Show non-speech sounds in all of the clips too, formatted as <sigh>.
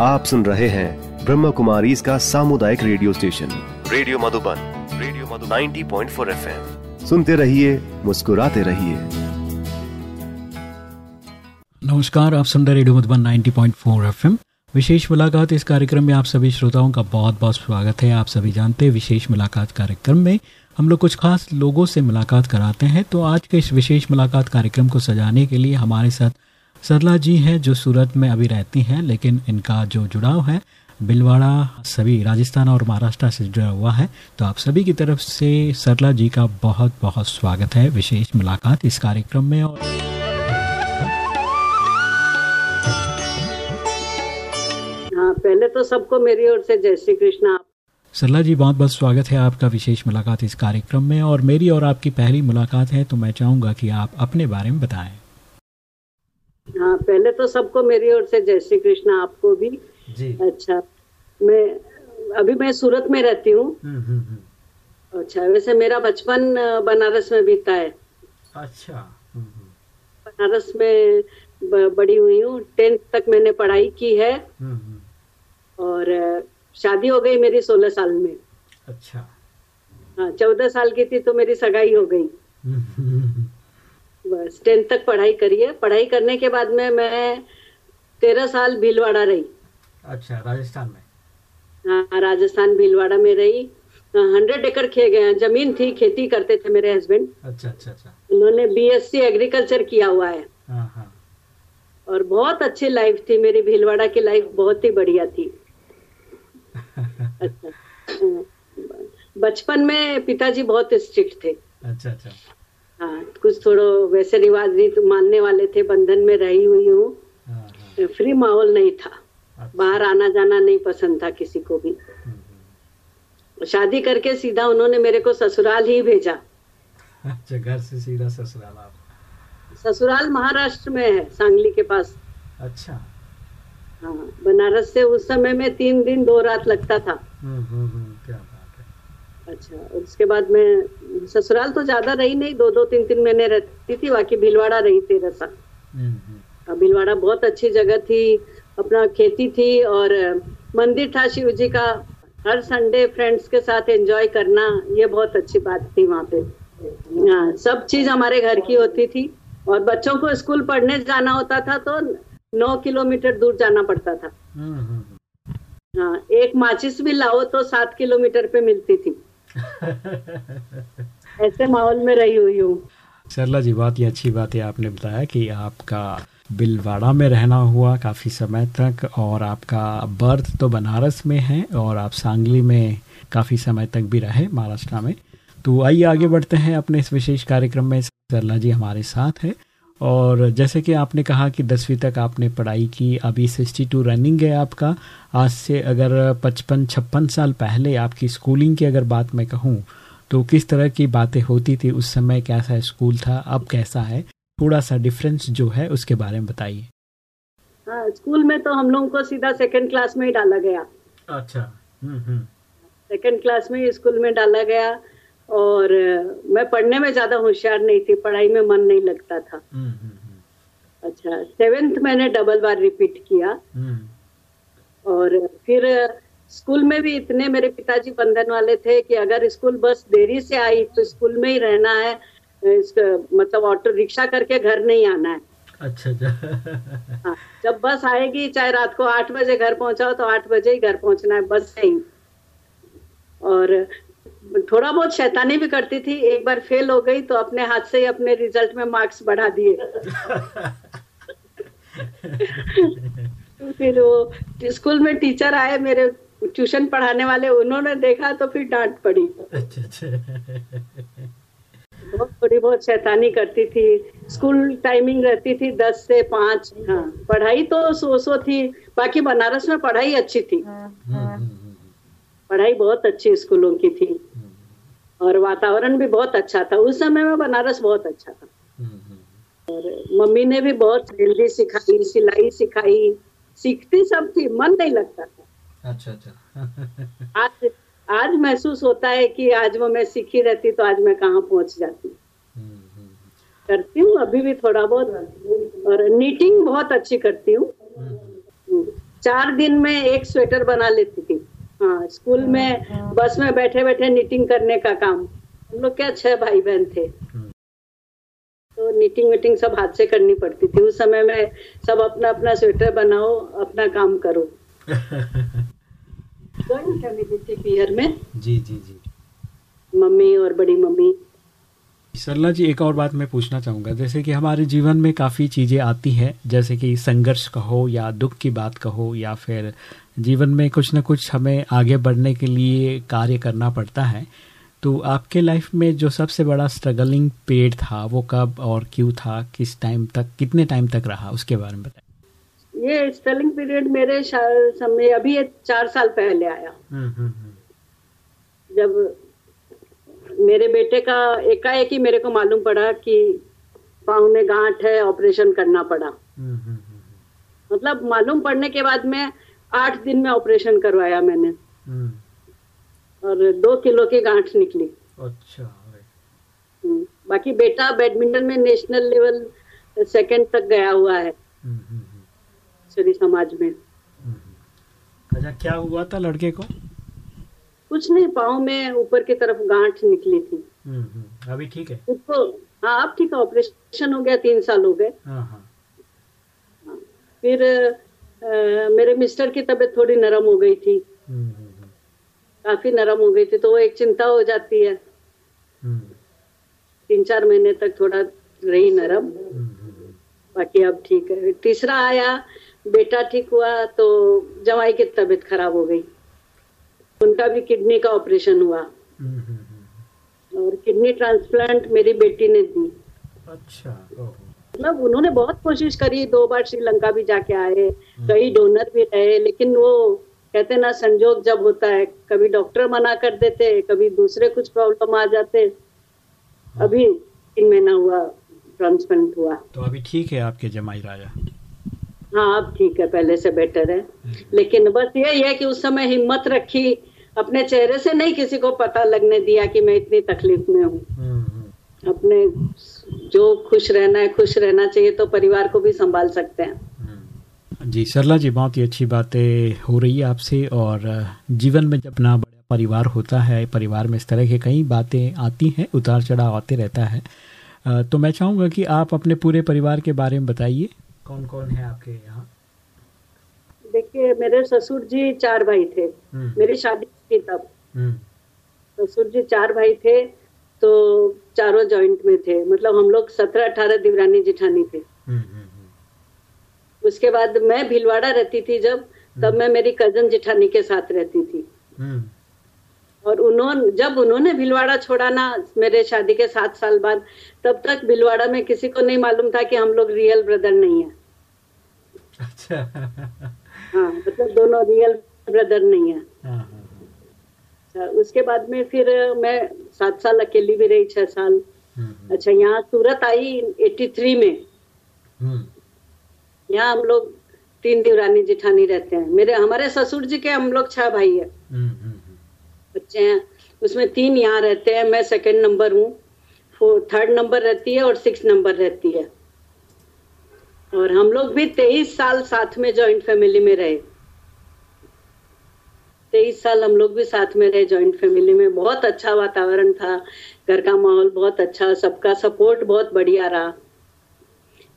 आप सुन रहे हैं ब्रह्म कुमारी इसका सामुदायिक radio station. Radio Madhuban, radio Madhu 90.4 point सुनते रहिए, मुस्कुराते रहिए। नमस्कार, आप सुन रहे रेडियो मधुबन 90.4 एफएम। विशेष मुलाकात इस कार्यक्रम में आप सभी श्रोताओं का बहुत बहुत स्वागत है। आप सभी जानते हैं विशेष मुलाकात कार्यक्रम में हम लोग कुछ खास लोगों से मुलाकात कराते हैं। तो आज के इस विशेष मुलाकात कार्यक्रम को सजाने के लिए हमारे साथ सरला जी हैं जो सूरत में अभी रहती हैं लेकिन इनका जो जुड़ाव है बिलवाड़ा सभी राजस्थान और महाराष्ट्र से जुड़ा हुआ है। तो आप सभी की तरफ़ से सरला जी का बहुत बहुत स्वागत है विशेष मुलाकात इस कार्यक्रम में और हाँ पहले तो सबको मेरी ओर से जय श्री कृष्ण सरला जी बहुत बहुत स्वागत है आपका विशेष मुलाकात इस कार्यक्रम में और मेरी और आपकी पहली मुलाकात है तो मैं चाहूँगा कि आप अपने बारे में बताएँ। हाँ पहले तो सबको मेरी ओर से जय श्री कृष्ण आपको भी। जी। अच्छा मैं अभी मैं सूरत में रहती हूँ। अच्छा वैसे मेरा बचपन बनारस में बीता है। अच्छा बनारस में बड़ी हुई हूँ। टेंथ तक मैंने पढ़ाई की है। और शादी हो गई मेरी सोलह साल में। अच्छा। हाँ चौदह साल की थी तो मेरी सगाई हो गई। बस टेंथ तक पढ़ाई करी है। पढ़ाई करने के बाद में मैं तेरह साल भीलवाड़ा रही। अच्छा राजस्थान में? हाँ राजस्थान भीलवाड़ा में रही। हंड्रेड एकड़ खे गए ज़मीन थी खेती करते थे मेरे हस्बैंड अच्छा अच्छा अच्छा। उन्होंने बीएससी एग्रीकल्चर किया हुआ है। हाँ हाँ। और बहुत अच्छी लाइफ थी मेरी। भीलवाड़ा की लाइफ बहुत ही बढ़िया थी। <laughs> अच्छा। हाँ। बचपन में पिताजी बहुत स्ट्रिक्ट थे। अच्छा अच्छा। हाँ। कुछ थोड़ा वैसे रिवाज रीत मानने वाले थे बंधन में रही हुई हूँ। हाँ हाँ। फ्री माहौल नहीं था। अच्छा, बाहर आना जाना नहीं पसंद था किसी को भी। हम्म, शादी करके सीधा उन्होंने मेरे को ससुराल ही भेजा। अच्छा घर से सीधा ससुराल आप। ससुराल महाराष्ट्र में है सांगली के पास। अच्छा। हाँ बनारस से उस समय में तीन दिन दो रात लगता था। हम्म हम्म हम्म, क्या बात है अच्छा उसके बाद में ससुराल तो ज़्यादा रही नहीं दो दो तीन तीन महीने रहती थी बाकी भीलवाड़ा रही तेरह साल हम्म हम्म। भीलवाड़ा बहुत अच्छी जगह थी अपना खेती थी और मंदिर था शिव जी का। हर संडे फ्रेंड्स के साथ एंजॉय करना ये बहुत अच्छी बात थी वहाँ पे। हाँ सब चीज़ हमारे घर की होती थी। और बच्चों को स्कूल पढ़ने जाना होता था तो नौ किलोमीटर दूर जाना पड़ता था। हम्म, हाँ एक माचिस भी लाओ तो सात किलोमीटर पे मिलती थी। ऐसे माहौल में रही हुई हूँ। सरला जी, बहुत ही अच्छी बात है, आपने बताया कि आपका बिलवाड़ा में रहना हुआ काफ़ी समय तक और आपका बर्थ तो बनारस में है और आप सांगली में काफ़ी समय तक भी रहे महाराष्ट्र में। तो आइए आगे बढ़ते हैं अपने इस विशेष कार्यक्रम में। सरला जी हमारे साथ है। और जैसे कि आपने कहा कि दसवीं तक आपने पढ़ाई की अभी सिक्सटी टू रनिंग है आपका। आज से अगर पचपन छप्पन साल पहले आपकी स्कूलिंग की अगर बात मैं कहूँ तो किस तरह की बातें होती थी? उस समय कैसा स्कूल था? अब कैसा है? थोड़ा सा डिफरेंस जो है उसके बारे में बताइए। हाँ स्कूल में तो हम लोगों को सीधा सेकंड क्लास में ही डाला गया। अच्छा हम्म हम्म। सेकंड क्लास में ही स्कूल में डाला गया। और मैं पढ़ने में ज़्यादा होशियार नहीं थी पढ़ाई में मन नहीं लगता था। हम्म हम्म अच्छा सेवेंथ मैंने डबल बार रिपीट किया। हम्म। और फिर स्कूल में भी इतने मेरे पिताजी बंधन वाले थे कि अगर स्कूल बस देरी से आई तो स्कूल में ही रहना है। मतलब ऑटो रिक्शा करके घर नहीं आना है। अच्छा अच्छा। हाँ, जब बस आएगी चाहे रात को आठ बजे घर पहुंचाओ तो आठ बजे ही घर पहुँचना है बस से ही। और थोड़ा बहुत शैतानी भी करती थी एक बार फेल हो गई तो अपने हाथ से ही अपने रिज़ल्ट में मार्क्स बढ़ा दिए। <laughs> फिर वो स्कूल में टीचर आए मेरे ट्यूशन पढ़ाने वाले उन्होंने देखा तो फिर डांट पड़ी। अच्छा अच्छा। बहुत थोड़ी बहुत शैतानी करती थी। स्कूल टाइमिंग रहती थी दस से पाँच। हाँ पढ़ाई तो सो सो थी। बाकी बनारस में पढ़ाई अच्छी थी। हम्म, हम्म, पढ़ाई बहुत अच्छी स्कूलों की थी। और वातावरण भी बहुत अच्छा था। उस समय में बनारस बहुत अच्छा था। हम्म, हम्म, और मम्मी ने भी बहुत हेल्दी सिखाई सिलाई सिखाई। सीखती सब थी मन नहीं लगता था। अच्छा अच्छा। <laughs> आज आज महसूस होता है कि आज वो मैं सीखी रहती तो आज मैं कहाँ पहुँच जाती। हम्म, हम्म, करती हूँ अभी भी थोड़ा बहुत। और नीटिंग बहुत अच्छी करती हूँ। हम्म, चार दिन में एक स्वेटर बना लेती थी। हाँ स्कूल में बस में बैठे बैठे निटिंग करने का काम। हम लोग क्या छह भाई बहन थे। हम्म। तो निटिंग विटिंग सब हाथ से करनी पड़ती थी। उस समय में सब अपना अपना स्वेटर बनाओ अपना काम करो। <laughs> में? जी जी जी। मम्मी और बड़ी मम्मी। सरला जी एक और बात मैं पूछना चाहूँगा। जैसे कि हमारे जीवन में काफ़ी चीज़ें आती हैं जैसे कि संघर्ष कहो या दुख की बात कहो या फिर जीवन में कुछ ना कुछ हमें आगे बढ़ने के लिए कार्य करना पड़ता है। तो आपके लाइफ में जो सबसे बड़ा स्ट्रगलिंग पीरियड था वो कब और क्यों था? किस टाइम तक कितने टाइम तक रहा? उसके बारे में बताइए। ये स्पेलिंग पीरियड मेरे समय अभी चार साल पहले आया। जब मेरे बेटे का एकाएक ही मेरे को मालूम पड़ा कि पाँव में गांठ है ऑपरेशन करना पड़ा। मतलब मालूम पड़ने के बाद में आठ दिन में ऑपरेशन करवाया मैंने। और दो किलो की गांठ निकली। अच्छा हम्म, बाकी बेटा बैडमिंटन में नेशनल लेवल सेकंड तक गया हुआ है। सूरी समाज में। अच्छा क्या हुआ था लड़के को? कुछ नहीं पाँव में ऊपर की तरफ़ गांठ निकली थी। अभी ठीक है? उसको हाँ अब ठीक है ऑपरेशन हो गया तीन साल हो गए। हाँ हाँ। फिर मेरे मिस्टर की तबीयत थोड़ी नरम हो गई थी। काफ़ी नरम हो गई थी तो वो एक चिंता हो जाती है। तीन चार महीने तक थोड़ा रही नरम। बाकी अब ठीक है। तीसरा आया, बेटा ठीक हुआ तो जवाई की तबीयत खराब हो गई। उनका भी किडनी का ऑपरेशन हुआ। और किडनी ट्रांसप्लांट मेरी बेटी ने दी। अच्छा मतलब उन्होंने बहुत कोशिश करी दो बार श्रीलंका भी जाके आए कई डोनर भी रहे लेकिन वो कहते ना संजोग जब होता है कभी डॉक्टर मना कर देते कभी दूसरे कुछ प्रॉब्लम आ जाते। अभी तीन महीना हुआ ट्रांसप्लांट हुआ। तो अभी ठीक है आपके जमाई राजा? हाँ अब ठीक है पहले से बेटर है। लेकिन बस यही है कि उस समय हिम्मत रखी अपने चेहरे से नहीं किसी को पता लगने दिया कि मैं इतनी तकलीफ़ में हूँ। अपने जो खुश रहना है खुश रहना चाहिए तो परिवार को भी संभाल सकते हैं। जी सरला जी बहुत ही अच्छी बातें हो रही है आपसे और जीवन में जब अपना बड़ा परिवार होता है परिवार में इस तरह की कई बातें आती हैं उतार चढ़ाव आते रहता है। तो मैं चाहूँगा कि आप अपने पूरे परिवार के बारे में बताइए। कौन कौन है आपके यहाँ? देखिए मेरे ससुर जी चार भाई थे। मेरी शादी थी तब। ससुर जी चार भाई थे। तो चारों जॉइंट में थे। मतलब हम लोग सत्रह अठारह दिवरानी जिठानी थे। उसके बाद मैं भीलवाड़ा रहती थी जब तब मैं मेरी कज़न जिठानी के साथ रहती थी। और उन्होंने जब उन्होंने भिलवाड़ा छोड़ा ना मेरे शादी के सात साल बाद तब तक भिलवाड़ा में किसी को नहीं मालूम था कि हम लोग रियल ब्रदर नहीं है। अच्छा। हाँ मतलब दोनों रियल ब्रदर नहीं है। हाँ, हाँ, उसके बाद में फिर मैं सात साल अकेली भी रही छह साल। हम्म, अच्छा यहाँ सूरत आई 83 में। हम्म, यहाँ हम लोग तीन दिवरानी जिठानी रहते हैं। मेरे हमारे ससुर जी के हम लोग छह भाई है। हम्म, हम्म, बच्चे हैं। उसमें तीन यहाँ रहते हैं। मैं सेकंड नंबर हूँ। थर्ड नंबर रहती है और सिक्स नंबर रहती है। और हम लोग भी तेईस साल साथ में जॉइंट फैमिली में रहे। तेईस साल हम लोग भी साथ में रहे जॉइंट फैमिली में। बहुत अच्छा वातावरण था घर का माहौल बहुत अच्छा सबका सपोर्ट बहुत बढ़िया रहा।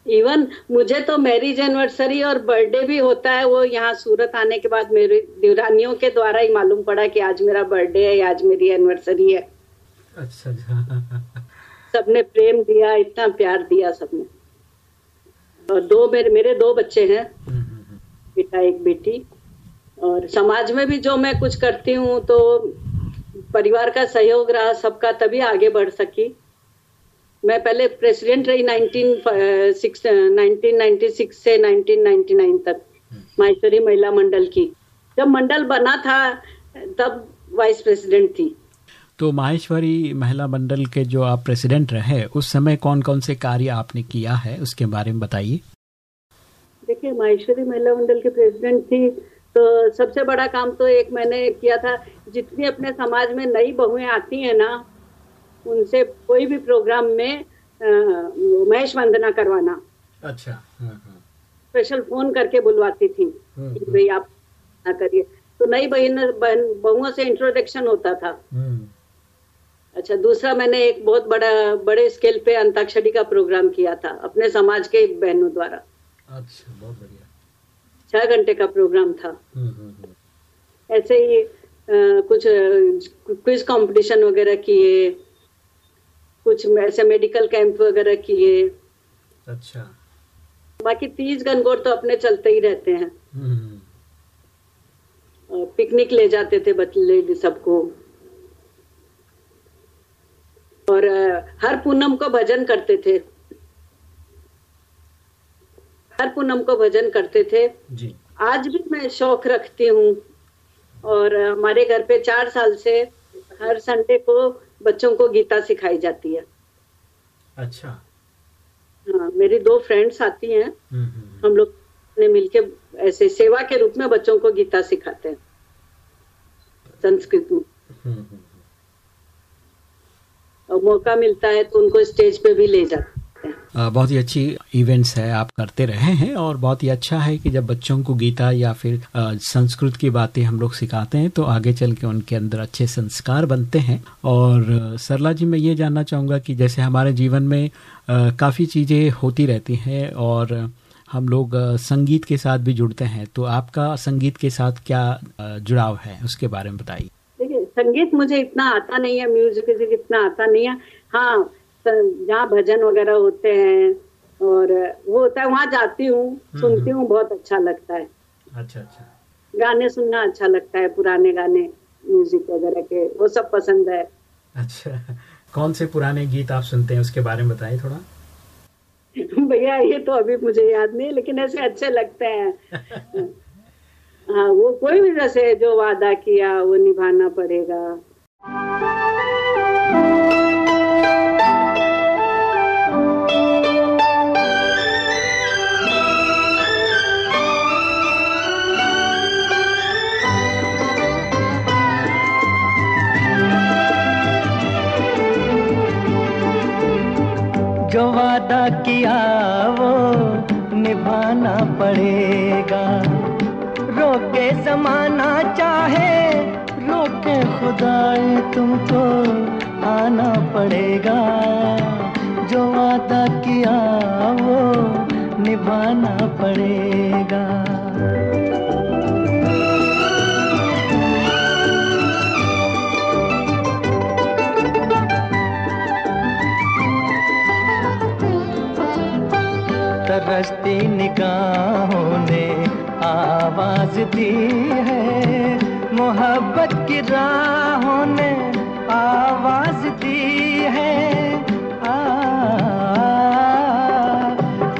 इवन मुझे तो मैरिज एनिवर्सरी और बर्थडे भी होता है वो यहाँ सूरत आने के बाद मेरी दिवरानियों के द्वारा ही मालूम पड़ा कि आज मेरा बर्थडे है आज मेरी एनिवर्सरी है। अच्छा अच्छा। सबने प्रेम दिया इतना प्यार दिया सबने। और दो मेरे मेरे दो बच्चे हैं। हम्म, हम्म, हम्म, बेटा एक बेटी। और समाज में भी जो मैं कुछ करती हूँ तो परिवार का सहयोग रहा सबका तभी आगे बढ़ सकी। मैं पहले प्रेसिडेंट रही 19, 1996 से 1999 तक माहेश्वरी महिला मंडल की। जब मंडल बना था तब वाइस प्रेसिडेंट थी। तो माहेश्वरी महिला मंडल के जो आप प्रेसिडेंट रहे उस समय कौन कौन से कार्य आपने किया है उसके बारे में बताइए। देखिए माहेश्वरी महिला मंडल की प्रेसिडेंट थी तो सबसे बड़ा काम तो एक मैंने किया था जितनी अपने समाज में नई बहुएँ आती हैं ना उनसे कोई भी प्रोग्राम में महेश वंदना करवाना। अच्छा स्पेशल फ़ोन करके बुलवाती थी हम्म, कि भाई आप ना करिए। तो नई बहन बहन बहुओं से इंट्रोडक्शन होता था। हम्म, अच्छा दूसरा मैंने एक बहुत बड़ा बड़े स्केल पे अंताक्षरी का प्रोग्राम किया था अपने समाज के बहनों द्वारा। अच्छा बहुत बढ़िया। छह घंटे का प्रोग्राम था। हम्म, हम्म, हम्म, ऐसे ही कुछ क्विज कंपटीशन वगैरह किए कुछ ऐसे मेडिकल कैंप वगैरह किए। अच्छा। बाकी तीज गनगौर तो अपने चलते ही रहते हैं। पिकनिक ले जाते थे बच्चे सबको। और हर पूनम को भजन करते थे। पूनम को भजन करते थे। जी। आज भी मैं शौक रखती हूँ और हमारे घर पे चार साल से हर संडे को बच्चों को गीता सिखाई जाती है। अच्छा। हाँ मेरी दो फ्रेंड्स आती हैं। हम्म, हम्म, हम्म, हम लोग ने मिलके ऐसे सेवा के रूप में बच्चों को गीता सिखाते हैं। संस्कृत में। और मौका मिलता है तो उनको स्टेज पे भी ले जाते बहुत ही अच्छी इवेंट्स है, आप करते रहे हैं और बहुत ही अच्छा है कि जब बच्चों को गीता या फिर संस्कृत की बातें हम लोग सिखाते हैं तो आगे चल के उनके अंदर अच्छे संस्कार बनते हैं। और सरला जी, मैं ये जानना चाहूँगा कि जैसे हमारे जीवन में काफ़ी चीज़ें होती रहती हैं और हम लोग संगीत के साथ भी जुड़ते हैं तो आपका संगीत के साथ क्या जुड़ाव है? उसके बारे में बताइए। संगीत मुझे इतना आता नहीं है, म्यूज़िक इतना आता नहीं है। हाँ जहाँ भजन वगैरह होते हैं और वो होता है वहाँ जाती हूँ सुनती हूँ बहुत अच्छा लगता है। अच्छा अच्छा। गाने सुनना अच्छा लगता है पुराने गाने म्यूज़िक वगैरह के वो सब पसंद है। अच्छा कौन से पुराने गीत आप सुनते हैं उसके बारे में बताइए थोड़ा। <laughs> भैया ये तो अभी मुझे याद नहीं लेकिन ऐसे अच्छे लगते हैं। <laughs> हाँ वो कोई भी जैसे जो वादा किया वो निभाना पड़ेगा। रोके तुमको आना पड़ेगा। जो वादा किया, वो निभाना पड़ेगा। तरसती निगाहों ने आवाज़ दी है। मोहब्बत की राहों ने आवाज़ दी है। आ,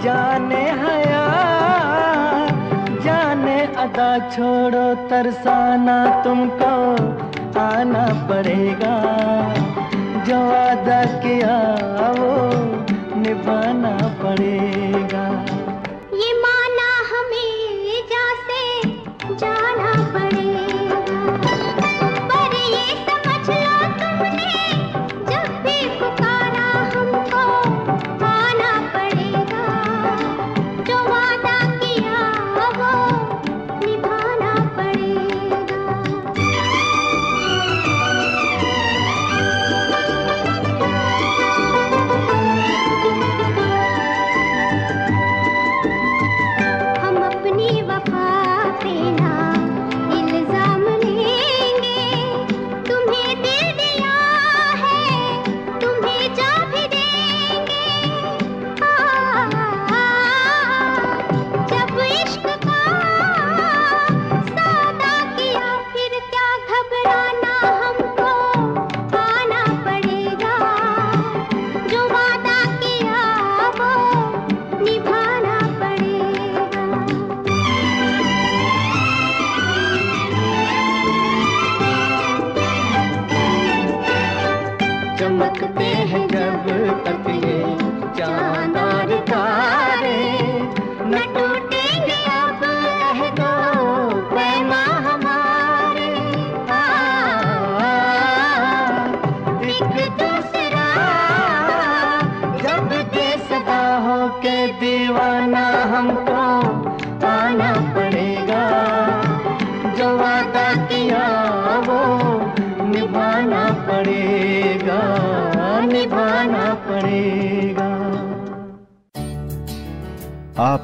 जाने जाने अदा छोड़ो तरसाना तुमको आना पड़ेगा। जो वादा किया वो निभाना पड़ेगा।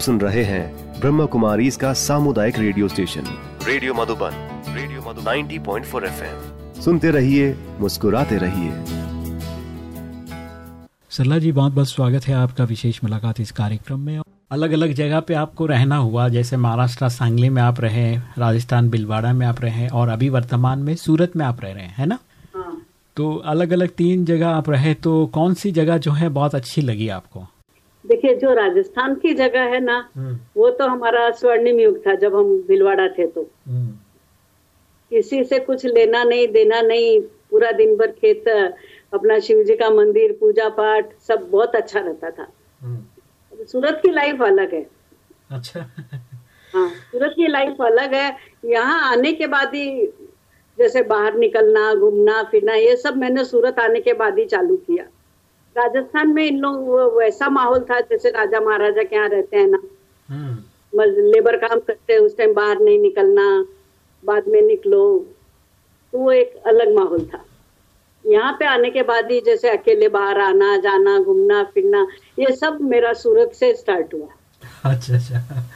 सुन रहे हैं ब्रह्म कुमारी इसका सामुदायिक radio station. Radio Madhuban radio Madhu 90.4 FM. सुनते रहिए मुस्कुराते रहिए। सरला जी बहुत बहुत स्वागत है आपका विशेष मुलाकात इस कार्यक्रम में। अलग अलग जगह पे आपको रहना हुआ जैसे महाराष्ट्र सांगली में आप रहे राजस्थान बिलवाड़ा में आप रहे और अभी वर्तमान में सूरत में आप रह रहे हैं है ना? हाँ। तो अलग अलग तीन जगह आप रहे तो कौन सी जगह जो है बहुत अच्छी लगी आपको? देखिए जो राजस्थान की जगह है ना वो तो हमारा स्वर्णिम युग था जब हम भिलवाड़ा थे तो। किसी से कुछ लेना नहीं देना नहीं पूरा दिन भर खेत अपना शिव जी का मंदिर पूजा पाठ सब बहुत अच्छा रहता था। सूरत की लाइफ अलग है। अच्छा। हाँ सूरत की लाइफ अलग है। यहाँ आने के बाद ही जैसे बाहर निकलना घूमना फिरना ये सब मैंने सूरत आने के बाद ही चालू किया। राजस्थान में इन लोग वैसा माहौल था जैसे राजा महाराजा के यहाँ रहते हैं ना। मज- लेबर काम करते हैं उस टाइम बाहर नहीं निकलना बाद में निकलो। तो वो एक अलग माहौल था। यहाँ पे आने के बाद ही जैसे अकेले बाहर आना जाना घूमना फिरना ये सब मेरा सूरत से स्टार्ट हुआ। अच्छा अच्छा।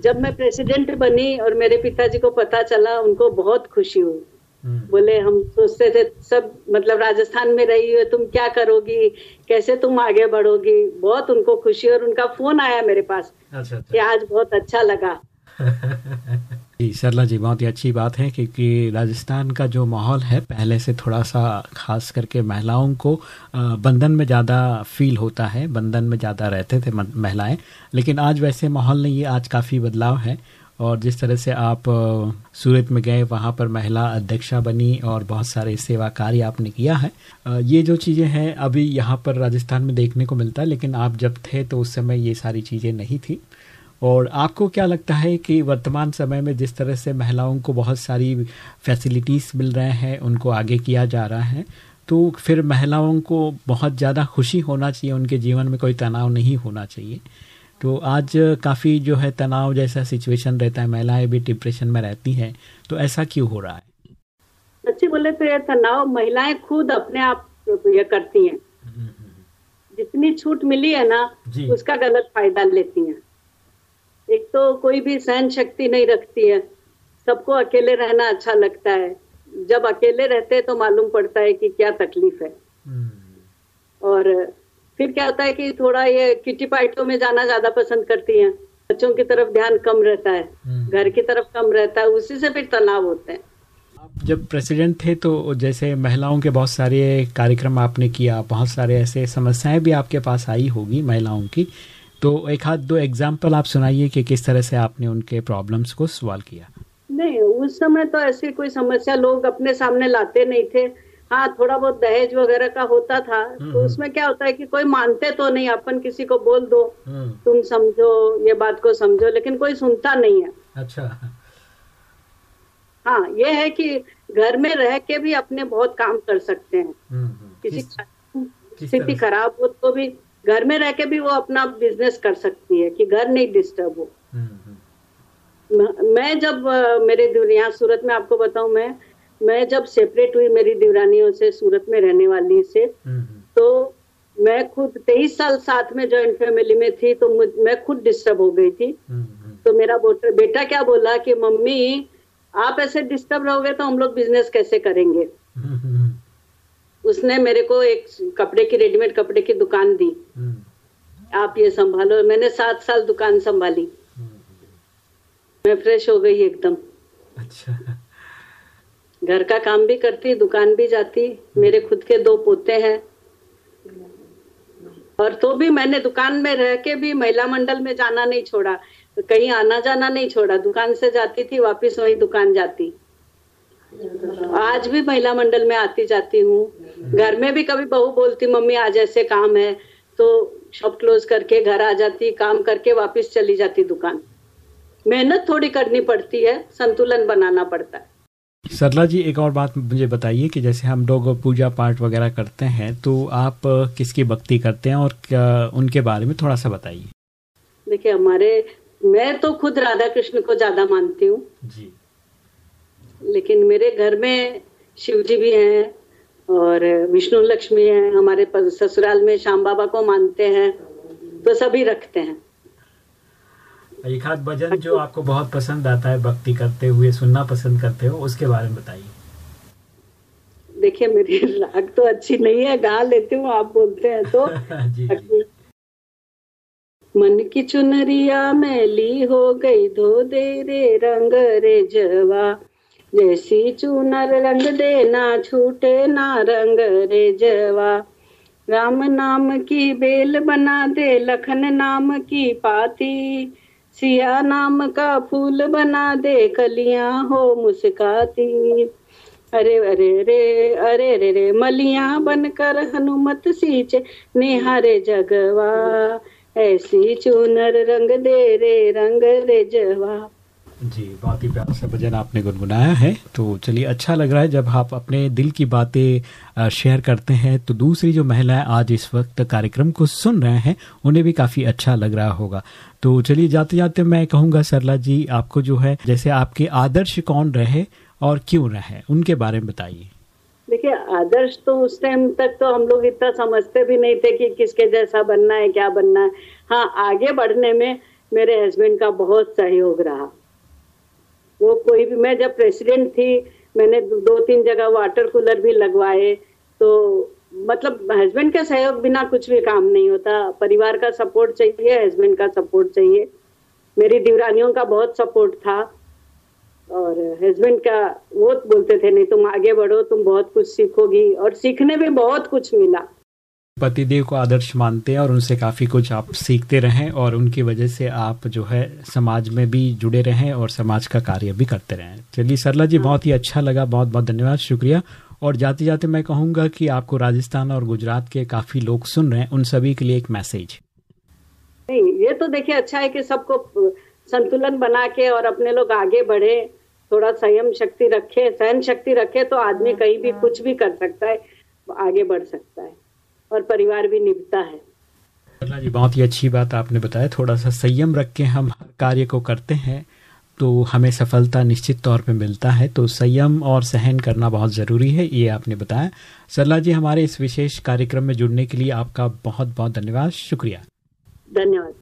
जब मैं प्रेसिडेंट बनी और मेरे पिताजी को पता चला उनको बहुत खुशी हुई। बोले हम सोचते थे सब मतलब राजस्थान में रही हो तुम क्या करोगी? कैसे तुम आगे बढ़ोगी? बहुत उनको खुशी और उनका फ़ोन आया मेरे पास अच्छा कि आज बहुत अच्छा लगा। <laughs> जी सरला जी बहुत ही अच्छी बात है क्योंकि राजस्थान का जो माहौल है पहले से थोड़ा सा खास करके महिलाओं को बंधन में ज़्यादा फील होता है बंधन में ज़्यादा रहते थे महिलाएँ। लेकिन आज वैसे माहौल नहीं है आज काफ़ी बदलाव है और जिस तरह से आप सूरत में गए, वहाँ पर महिला अध्यक्षा बनी और बहुत सारे सेवा कार्य आपने किया है। ये जो चीज़ें हैं, अभी यहाँ पर राजस्थान में देखने को मिलता है, लेकिन आप जब थे तो उस समय ये सारी चीज़ें नहीं थी। और आपको क्या लगता है कि वर्तमान समय में जिस तरह से महिलाओं को बहुत सारी फैसिलिटीज़ मिल रहे हैं, उनको आगे किया जा रहा है तो फिर महिलाओं को बहुत ज़्यादा खुशी होना चाहिए, उनके जीवन में कोई तनाव नहीं होना चाहिए। तो आज काफ़ी जो है तनाव जैसा सिचुएशन रहता है महिलाएँ भी डिप्रेशन में रहती हैं तो ऐसा क्यों हो रहा है? सच्ची बोले तो ये तनाव महिलाएँ खुद अपने आप ये करती हैं। जितनी छूट मिली है ना उसका गलत फ़ायदा लेती हैं। एक तो कोई भी सहन शक्ति नहीं रखती है। सबको अकेले रहना अच्छा लगता है। जब अकेले रहते हैं तो मालूम पड़ता है कि क्या तकलीफ़ है। और फिर क्या होता है कि थोड़ा ये किटी पार्टियों में जाना ज़्यादा पसंद करती हैं। बच्चों की तरफ़ ध्यान कम रहता है। घर की तरफ़ कम रहता है उसी से फिर तनाव होते हैं। जब प्रेसिडेंट थे तो जैसे महिलाओं के बहुत सारे कार्यक्रम आपने किया बहुत सारे ऐसे समस्याएँ भी आपके पास आई होगी महिलाओं की। तो एक हाथ दो एग्ज़ाम्पल आप सुनाइए कि किस तरह से आपने उनके प्रॉब्लम्स को सॉल्व किया। नहीं उस समय तो ऐसी कोई समस्या लोग अपने सामने लाते नहीं थे। हाँ थोड़ा बहुत दहेज वगैरह का होता था तो उसमें क्या होता है कि कोई मानते तो नहीं अपन किसी को बोल दो तुम समझो ये बात को समझो लेकिन कोई सुनता नहीं है। अच्छा। हाँ ये है कि घर में रह के भी अपने बहुत काम कर सकते हैं। किसी किस स्थिति खराब हो तो भी घर में रह के भी वो अपना बिज़नेस कर सकती है कि घर नहीं डिस्टर्ब हो। मैं जब मेरे यहाँ सूरत में आपको बताऊँ मैं मैं जब सेपरेट हुई मेरी दिवरानियों से सूरत में रहने वाली से तो मैं खुद तेईस साल साथ में जॉइंट फैमिली में थी तो मैं खुद डिस्टर्ब हो गई थी। तो मेरा बेटा क्या बोला कि मम्मी आप ऐसे डिस्टर्ब रहोगे तो हम लोग बिज़नेस कैसे करेंगे? उसने मेरे को एक कपड़े की रेडीमेड कपड़े की दुकान दी। आप ये संभालो। मैंने सात साल दुकान संभाली। मैं फ्रेश हो गई एकदम। अच्छा। घर का काम भी करती, दुकान भी जाती। मेरे खुद के दो पोते हैं। और तो भी मैंने दुकान में रह के भी महिला मंडल में जाना नहीं छोड़ा। कहीं आना जाना नहीं छोड़ा। दुकान से जाती थी, वापस वही दुकान जाती। आज भी महिला मंडल में आती जाती हूँ। घर में भी कभी बहू बोलती, मम्मी, आज ऐसे काम है। तो शॉप क्लोज करके घर आ जाती, काम करके वापस चली जाती दुकान। मेहनत थोड़ी करनी पड़ती है, संतुलन बनाना पड़ता है। सरला जी एक और बात मुझे बताइए कि जैसे हम लोग पूजा पाठ वगैरह करते हैं तो आप किसकी भक्ति करते हैं और क्या उनके बारे में थोड़ा सा बताइए? देखिए हमारे मैं तो खुद राधा कृष्ण को ज़्यादा मानती हूँ। जी। लेकिन मेरे घर में शिव जी भी हैं और विष्णु लक्ष्मी हैं। हमारे ससुराल में श्याम बाबा को मानते हैं तो सभी रखते हैं। एक आध भजन जो आपको बहुत पसंद आता है भक्ति करते हुए सुनना पसंद करते हो उसके बारे में बताइए। देखिए मेरी राग तो अच्छी नहीं है गा लेती हूँ आप बोलते हैं तो। <laughs> जी जी। मन की चुनरिया मैली हो गई धो दे रे रंग रे जवा। जैसी चुनर रंग दे ना छूटे ना रंग रे जवा। राम नाम की बेल बना दे लखन नाम की पाती। सिया नाम का फूल बना दे, कलिया हो मुस्काती। अरे अरे, रे अरे, रे रे, मलिया बनकर हनुमत सींचे, निहारे जगवा। ऐसी चुनर रंग दे रे, रंग रे जवा जी, बहुत ही प्यारा सा भजन आपने गुनगुनाया है। तो चलिए अच्छा लग रहा है जब आप अपने दिल की बातें शेयर करते हैं तो दूसरी जो महिलाएँ आज इस वक्त कार्यक्रम को सुन रहे हैं, उन्हें भी काफ़ी अच्छा लग रहा होगा। तो चलिए, जाते जाते मैं कहूँगा, सरला जी, आपको जो है, जैसे आपके आदर्श कौन रहे और क्यों रहे, उनके बारे में बताइए। देखिए, आदर्श तो उस टाइम तक तो हम लोग इतना समझते भी नहीं थे कि किसके जैसा बनना है, क्या बनना है। हाँ आगे बढ़ने में मेरे हस्बैंड का बहुत सहयोग रहा। वो कोई भी, मैं जब प्रेसिडेंट थी, मैंने दो तीन जगह वाटर कूलर भी लगवाए तो मतलब हस्बैंड के सहयोग बिना कुछ भी काम नहीं होता। परिवार का सपोर्ट चाहिए हस्बैंड का सपोर्ट चाहिए। मेरी दिवरानियों का बहुत सपोर्ट था। और हस्बैंड का वो बोलते थे, नहीं, तुम आगे बढ़ो, तुम बहुत कुछ सीखोगी। और सीखने में बहुत कुछ मिला। पतिदेव को आदर्श मानते हैं और उनसे काफ़ी कुछ आप सीखते रहें और उनकी वजह से आप जो है समाज में भी जुड़े रहें और समाज का कार्य भी करते रहें। चलिए सरला जी बहुत ही अच्छा लगा बहुत बहुत धन्यवाद शुक्रिया। और जाते जाते मैं कहूँगा कि आपको राजस्थान और गुजरात के काफ़ी लोग सुन रहे हैं उन सभी के लिए एक मैसेज। नहीं ये तो देखिए अच्छा है कि सबको संतुलन बना के और अपने लोग आगे बढ़े थोड़ा संयम शक्ति रखे सहन शक्ति रखे तो आदमी कहीं भी कुछ भी कर सकता है आगे बढ़ सकता है। और परिवार भी निभता है। सरला जी बहुत ही अच्छी बात आपने बताया। थोड़ा सा संयम रख के हम हर कार्य को करते हैं तो हमें सफलता निश्चित तौर पे मिलता है। तो संयम और सहन करना बहुत ज़रूरी है ये आपने बताया। सरला जी हमारे इस विशेष कार्यक्रम में जुड़ने के लिए आपका बहुत बहुत धन्यवाद। शुक्रिया। धन्यवाद।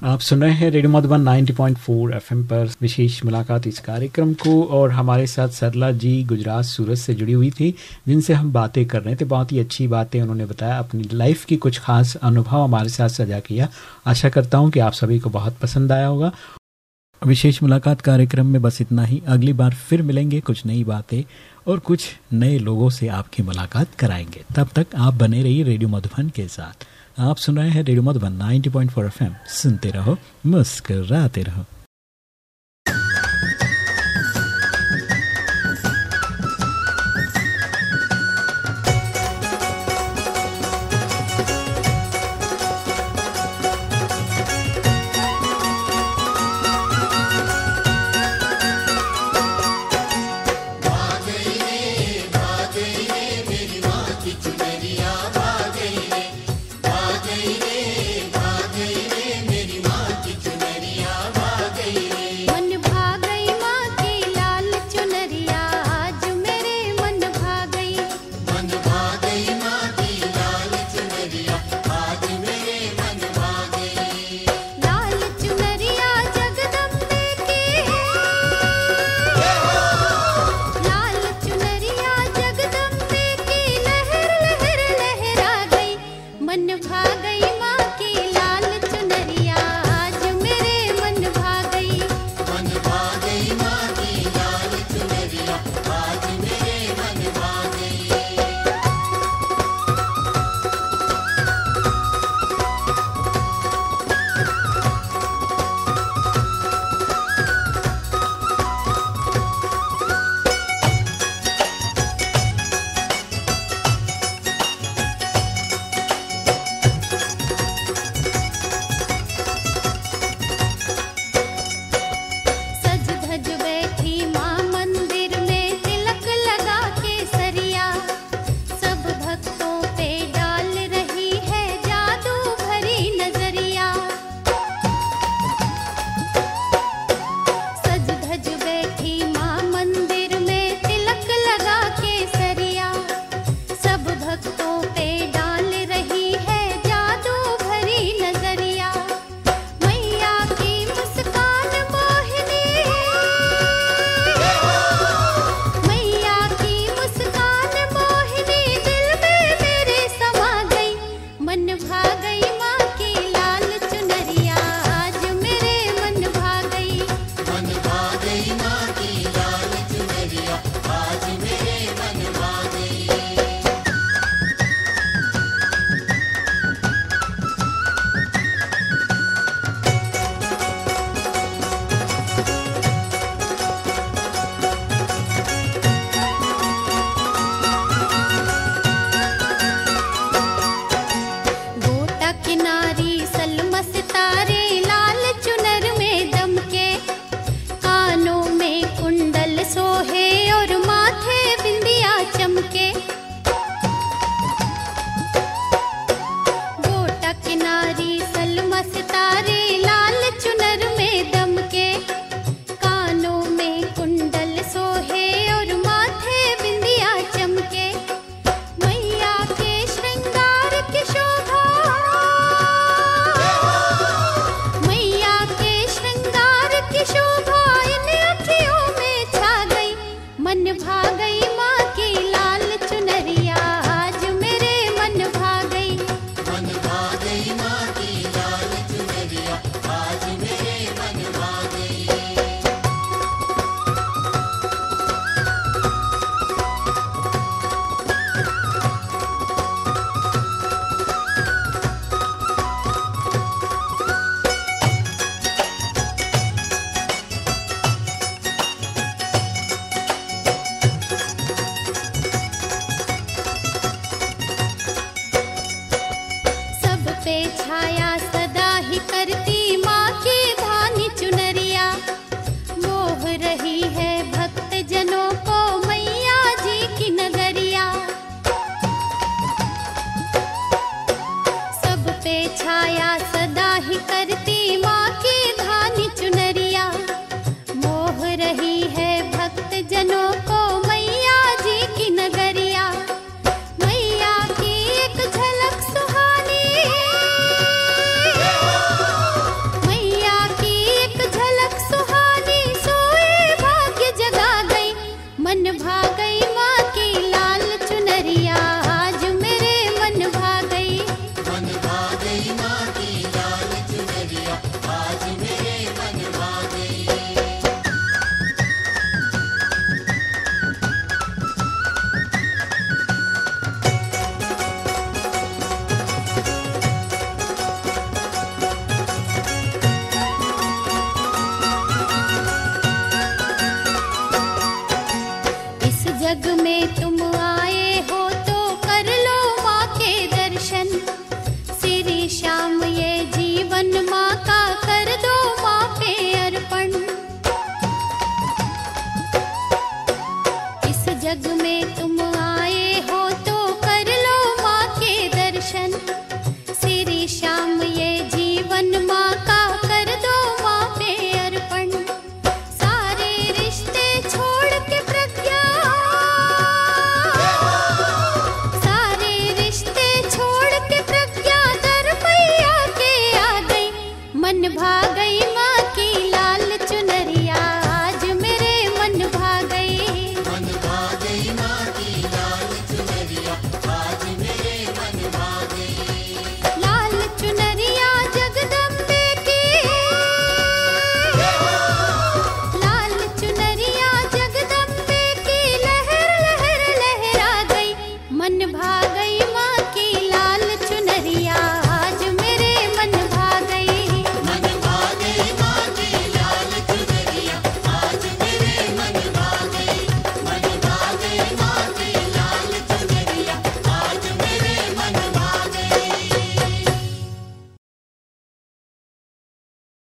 आप सुन रहे हैं रेडियो मधुबन 90.4 एफएम पर विशेष मुलाकात इस कार्यक्रम को और हमारे साथ सरला जी गुजरात सूरत से जुड़ी हुई थी, जिनसे हम बातें कर रहे थे। बहुत ही अच्छी बातें उन्होंने बताया, अपनी लाइफ की कुछ खास अनुभव हमारे साथ साझा किया। आशा करता हूँ कि आप सभी को बहुत पसंद आया होगा। विशेष मुलाकात कार्यक्रम में बस इतना ही। अगली बार फिर मिलेंगे कुछ नई बातें और कुछ नए लोगों से आपकी मुलाकात कराएँगे। तब तक आप बने रहिए रेडियो मधुबन के साथ। आप सुन रहे हैं रेडियो मधुबन 90.4 एफएम। सुनते रहो मुस्कराते रहो। मन भाग